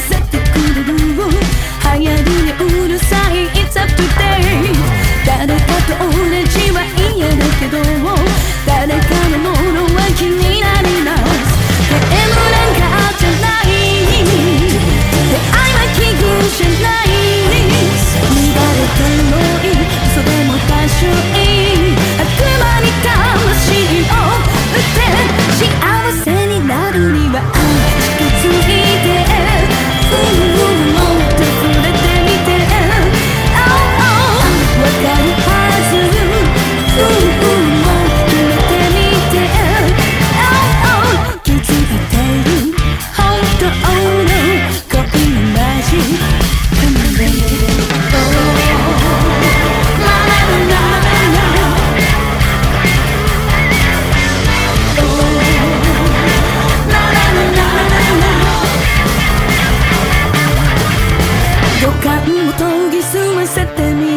se see you. もう研ぎ澄ませてみ